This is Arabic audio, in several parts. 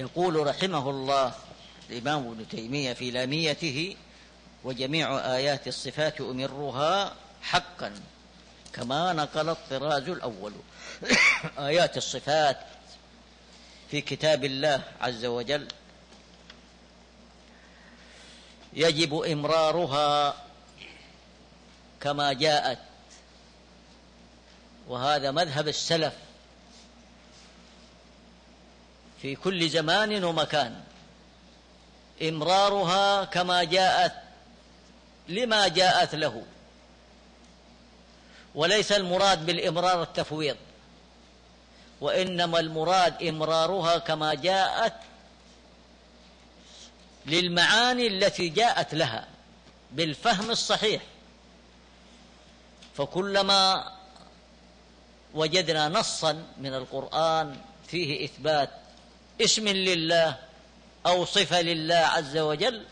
يقول رحمه الله الإمام ابن تيمية في لاميته وجميع آيات الصفات أمرها حقا كما نقل الطراز الأول. آيات الصفات في كتاب الله عز وجل. يجب إمرارها كما جاءت وهذا مذهب السلف. في كل زمان ومكان. إمرارها كما جاءت لما جاءت له. وليس المراد بالإمرار التفويض وإنما المراد إمرارها كما جاءت للمعاني التي جاءت لها بالفهم الصحيح. فكلما وجدنا نصا من القرآن فيه إثبات اسم لله أو صفة لله عز وجل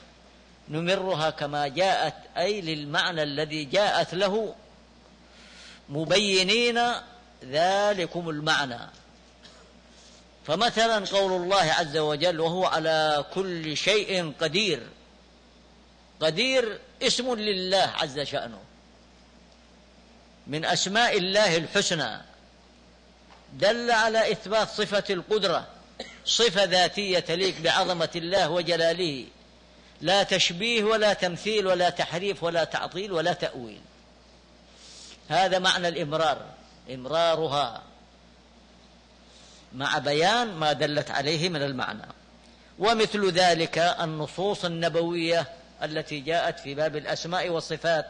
نمرها كما جاءت أي للمعنى الذي جاءت له. مبينين ذلكم المعنى. فمثلا قول الله عز وجل وهو على كل شيء قدير. قدير اسم لله عز شأنه. من أسماء الله الحسنى. دل على إثبات صفة القدرة. صفة ذاتية تليق بعظمة الله وجلاله. لا تشبيه ولا تمثيل ولا تحريف ولا تعطيل ولا تأويل. هذا معنى الإمرار إمرارها. مع بيان ما دلت عليه من المعنى. ومثل ذلك النصوص النبوية التي جاءت في باب الأسماء والصفات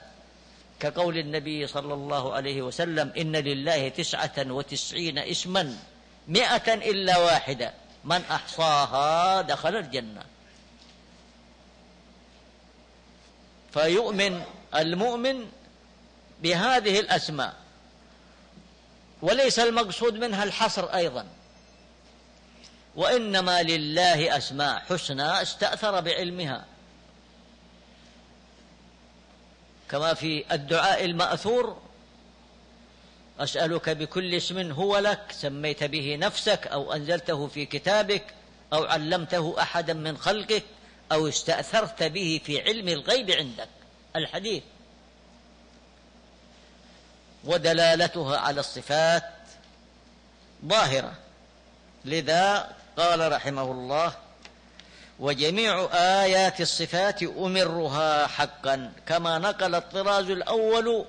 كقول النبي صلى الله عليه وسلم إن لله تسعة وتسعين اسما مئة إلا واحدة. من أحصاها دخل الجنة. فيؤمن المؤمن بهذه الأسماء. وليس المقصود منها الحصر أيضا. وإنما لله أسماء حسنى استأثر بعلمها. كما في الدعاء المأثور أسألك بكل اسم هو لك سميت به نفسك أو أنزلته في كتابك أو علمته أحدا من خلقك أو استأثرت به في علم الغيب عندك. الحديث. ودلالتها على الصفات ظاهرة. لذا قال رحمه الله وجميع آيات الصفات أمرها حقا كما نقل الطراز الأول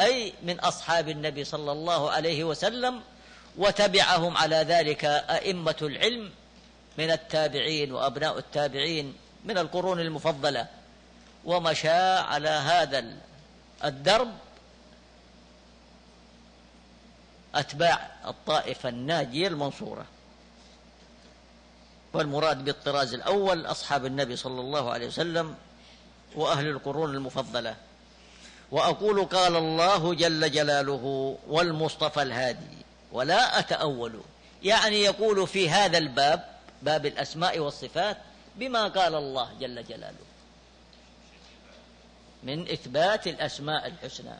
أي من أصحاب النبي صلى الله عليه وسلم وتبعهم على ذلك أئمة العلم من التابعين وأبناء التابعين من القرون المفضلة. ومشى على هذا الدرب أتباع الطائفة الناجية المنصورة. والمراد بالطراز الأول أصحاب النبي صلى الله عليه وسلم وأهل القرون المفضلة. وأقول قال الله جل جلاله والمصطفى الهادي ولا أتأول. يعني يقول في هذا الباب باب الأسماء والصفات بما قال الله جل جلاله. من إثبات الأسماء الحسنى.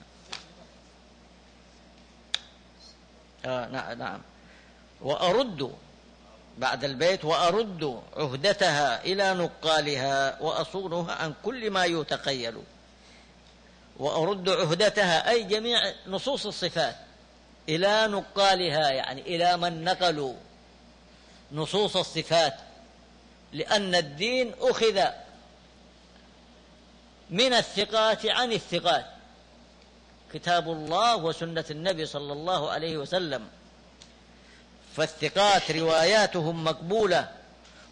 آه نعم نعم. وأرد بعد البيت وأرد عهدتها إلى نقالها وأصونها عن كل ما يتخيل. وأرد عهدتها أي جميع نصوص الصفات إلى نقالها يعني إلى من نقلوا نصوص الصفات لأن الدين أخذ من الثقات عن الثقات. كتاب الله وسنة النبي صلى الله عليه وسلم. فالثقات رواياتهم مقبولة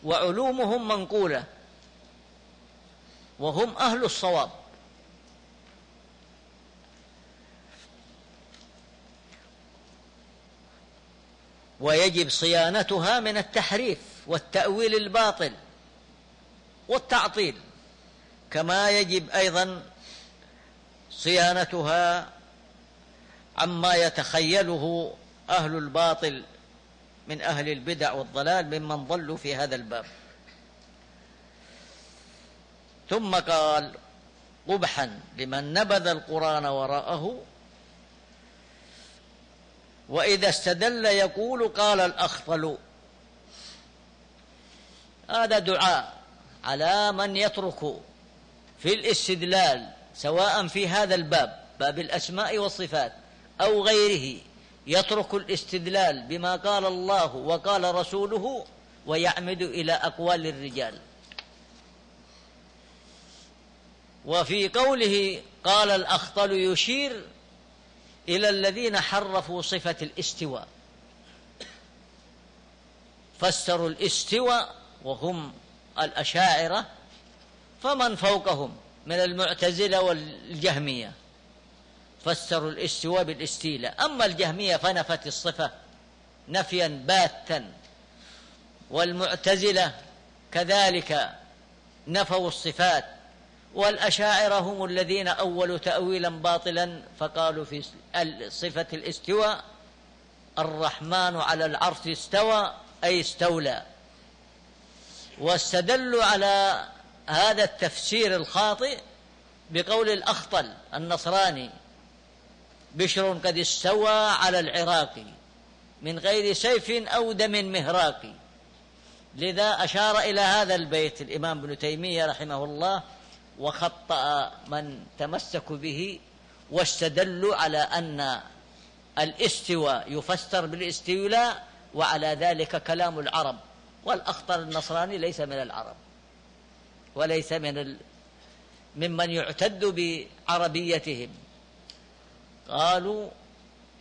وعلومهم منقولة وهم أهل الصواب. ويجب صيانتها من التحريف والتأويل الباطل والتعطيل. كما يجب أيضا صيانتها عما يتخيله أهل الباطل من أهل البدع والضلال ممن ضلوا في هذا الباب. ثم قال قبحا لمن نبذ القرآن وراءه وإذا استدل يقول قال الأخطل. هذا دعاء على من يترك في الاستدلال سواء في هذا الباب باب الأسماء والصفات أو غيره يترك الاستدلال بما قال الله وقال رسوله ويعمد إلى أقوال الرجال. وفي قوله قال الأخطل يشير إلى الذين حرفوا صفة الاستواء. فسروا الاستواء وهم الأشاعرة فمن فوقهم من المعتزلة والجهمية. فسروا الاستواء بالاستيلاء. أما الجهمية فنفت الصفة نفيا باتا والمعتزلة كذلك نفوا الصفات والأشاعرة هم الذين أولوا تأويلا باطلا فقالوا في صفة الاستواء الرحمن على العرش استوى أي استولى. واستدلوا على هذا التفسير الخاطئ بقول الأخطل النصراني بشر قد استوى على العراق من غير سيف أو دم مهراق. لذا أشار إلى هذا البيت الإمام ابن تيمية رحمه الله وخطأ من تمسكوا به واستدلوا على أن الاستواء يفسر بالاستيلاء وعلى ذلك كلام العرب. والأخطر النصراني ليس من العرب وليس من ال... ممن يعتد بعربيتهم. قالوا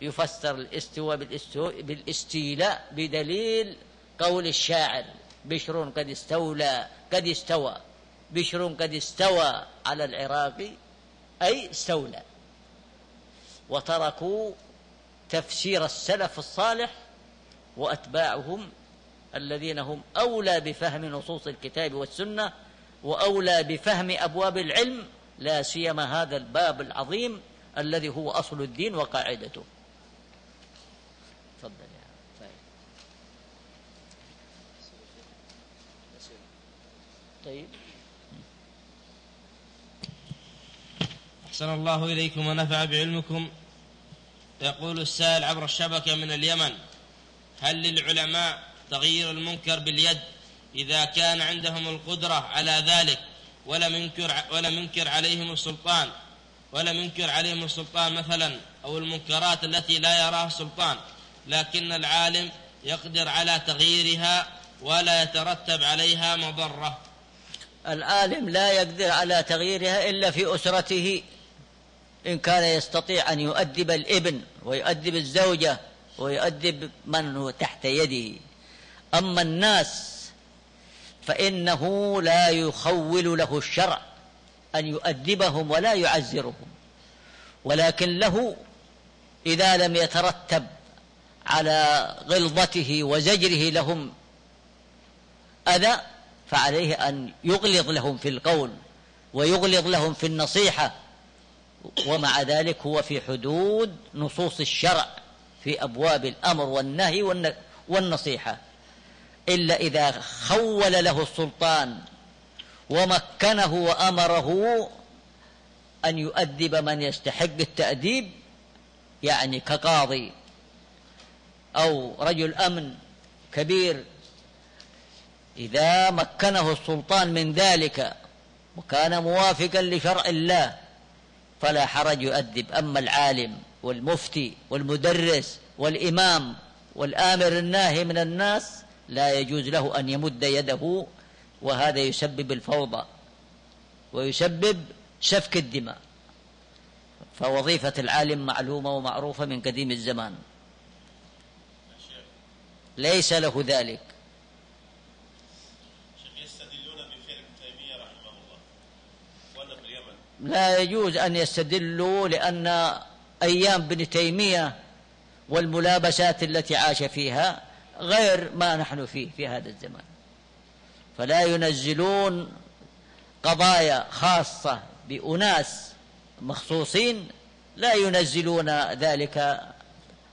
يفسر الاستواء بالاستيلاء بدليل قول الشاعر بشر قد استولى قد استوى. بشر قد استوى على العراق أي استولى. وتركوا تفسير السلف الصالح وأتباعهم الذين هم أولى بفهم نصوص الكتاب والسنة وأولى بفهم أبواب العلم لا سيما هذا الباب العظيم الذي هو أصل الدين وقاعدته. تفضل يا طيب. أحسن الله إليكم ونفع بعلمكم. يقول السائل عبر الشبكة من اليمن هل للعلماء تغيير المنكر باليد إذا كان عندهم القدرة على ذلك ولم ينكر ولم ينكر عليهم السلطان ولم ينكر عليهم السلطان مثلا أو المنكرات التي لا يراها السلطان لكن العالم يقدر على تغييرها ولا يترتب عليها مضرة؟ العالم لا يقدر على تغييرها إلا في أسرته. إن كان يستطيع أن يؤدب الإبن ويؤدب الزوجة ويؤدب من هو تحت يده. أما الناس فإنه لا يخول له الشرع أن يؤدبهم ولا يعزرهم. ولكن له إذا لم يترتب على غلظته وزجره لهم أذى فعليه أن يغلظ لهم في القول ويغلظ لهم في النصيحة ومع ذلك هو في حدود نصوص الشرع في أبواب الأمر والنهي والنصيحة. إلا إذا خول له السلطان ومكنه وأمره أن يؤدب من يستحق التأديب يعني كقاضي أو رجل أمن كبير إذا مكنه السلطان من ذلك وكان موافقا لشرع الله فلا حرج يؤدب. أما العالم والمفتي والمدرس والإمام والآمر الناهي من الناس لا يجوز له أن يمد يده وهذا يسبب الفوضى ويسبب سفك الدماء. فوظيفة العالم معلومة ومعروفة من قديم الزمان. ليس له ذلك. لا يجوز أن يستدلوا لأن أيام ابن تيمية والملابسات التي عاش فيها غير ما نحن فيه في هذا الزمان. فلا ينزلون قضايا خاصة بأناس مخصوصين لا ينزلون ذلك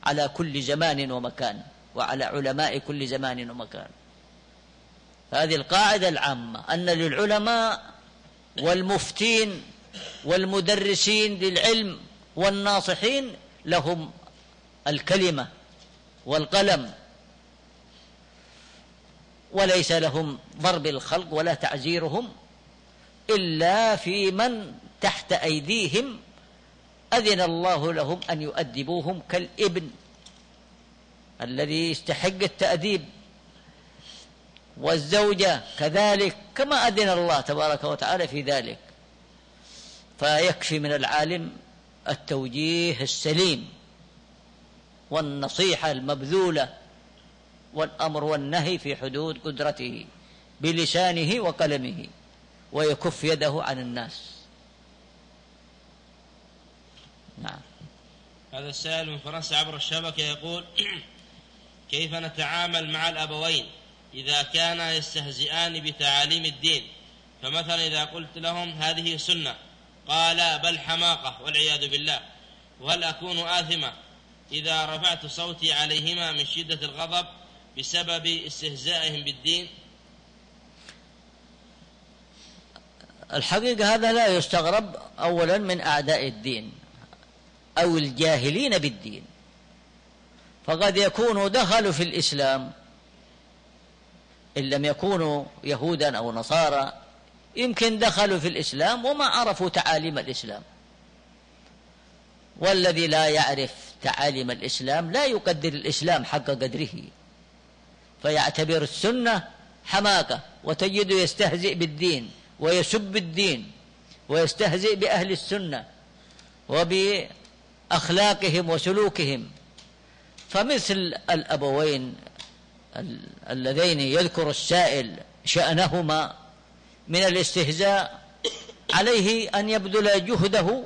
على كل زمان ومكان وعلى علماء كل زمان ومكان. هذه القاعدة العامة أن للعلماء والمفتين والمدرسين للعلم والناصحين لهم الكلمة والقلم. وليس لهم ضرب الخلق ولا تعزيرهم إلا في من تحت أيديهم أذن الله لهم أن يؤدبوهم كالإبن الذي يستحق التأديب. والزوجة كذلك كما أذن الله تبارك وتعالى في ذلك. فيكفي من العالم التوجيه السليم والنصيحة المبذولة والأمر والنهي في حدود قدرته بلسانه وقلمه ويكف يده عن الناس. نعم. هذا السائل من فرنسا عبر الشبكة يقول كيف نتعامل مع الأبوين إذا كانا يستهزئان بتعاليم الدين؟ فمثلا إذا قلت لهم هذه سنة قال بل حماقة والعياذ بالله. وهل أكون آثمة إذا رفعت صوتي عليهما من شدة الغضب بسبب استهزائهم بالدين؟ الحقيقة هذا لا يستغرب أولا من أعداء الدين أو الجاهلين بالدين. فقد يكونوا دخلوا في الإسلام إن لم يكونوا يهودا أو نصارى يمكن دخلوا في الإسلام وما عرفوا تعاليم الإسلام. والذي لا يعرف تعاليم الإسلام لا يقدر الإسلام حق قدره. فيعتبر السنة حماقة وتجده يستهزئ بالدين ويسب الدين ويستهزئ بأهل السنة وبأخلاقهم وسلوكهم. فمثل الأبوين اللذين يذكر السائل شأنهما من الاستهزاء عليه أن يبذل جهده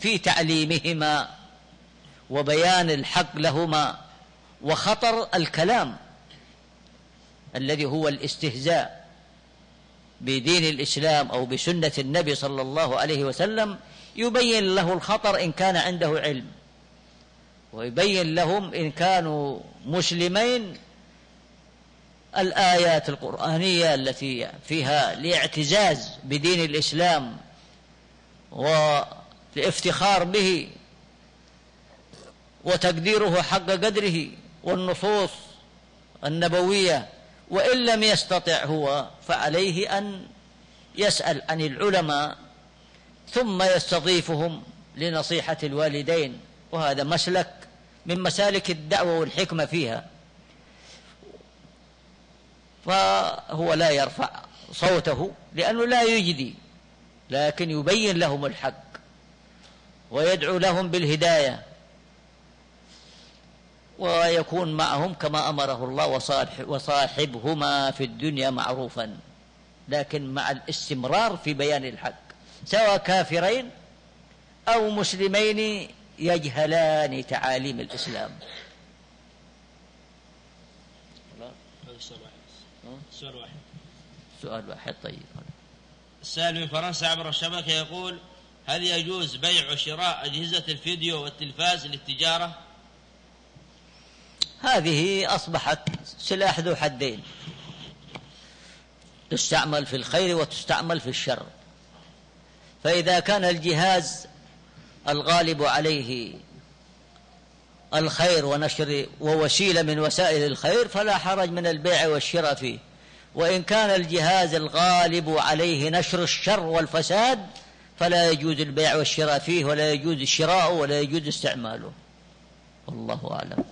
في تعليمهما وبيان الحق لهما وخطر الكلام الذي هو الاستهزاء بدين الإسلام أو بسنة النبي صلى الله عليه وسلم يبين له الخطر إن كان عنده علم ويبين لهم إن كانوا مسلمين الآيات القرآنية التي فيها الاعتزاز بدين الإسلام والافتخار به وتقديره حق قدره والنصوص النبوية وإن لم يستطع هو فعليه أن يسأل عن العلماء ثم يستضيفهم لنصيحة الوالدين وهذا مسلك من مسالك الدعوة والحكمة فيها. فهو لا يرفع صوته لأنه لا يجدي لكن يبين لهم الحق ويدعو لهم بالهداية ويكون معهم كما أمره الله وصاحبهما في الدنيا معروفا لكن مع الاستمرار في بيان الحق سواء كافرين أو مسلمين يجهلان تعاليم الإسلام. سؤال واحد. سؤال واحد طيب. السائل من فرنسا عبر الشبكة يقول هل يجوز بيع وشراء أجهزة الفيديو والتلفاز للتجارة؟ هذه أصبحت سلاح ذو حدين. تستعمل في الخير وتستعمل في الشر. فإذا كان الجهاز الغالب عليه الخير ونشر ووسيلة من وسائل الخير فلا حرج من البيع والشراء فيه. وإن كان الجهاز الغالب عليه نشر الشر والفساد فلا يجوز البيع والشراء فيه ولا يجوز الشراء ولا يجوز استعماله. والله أعلم.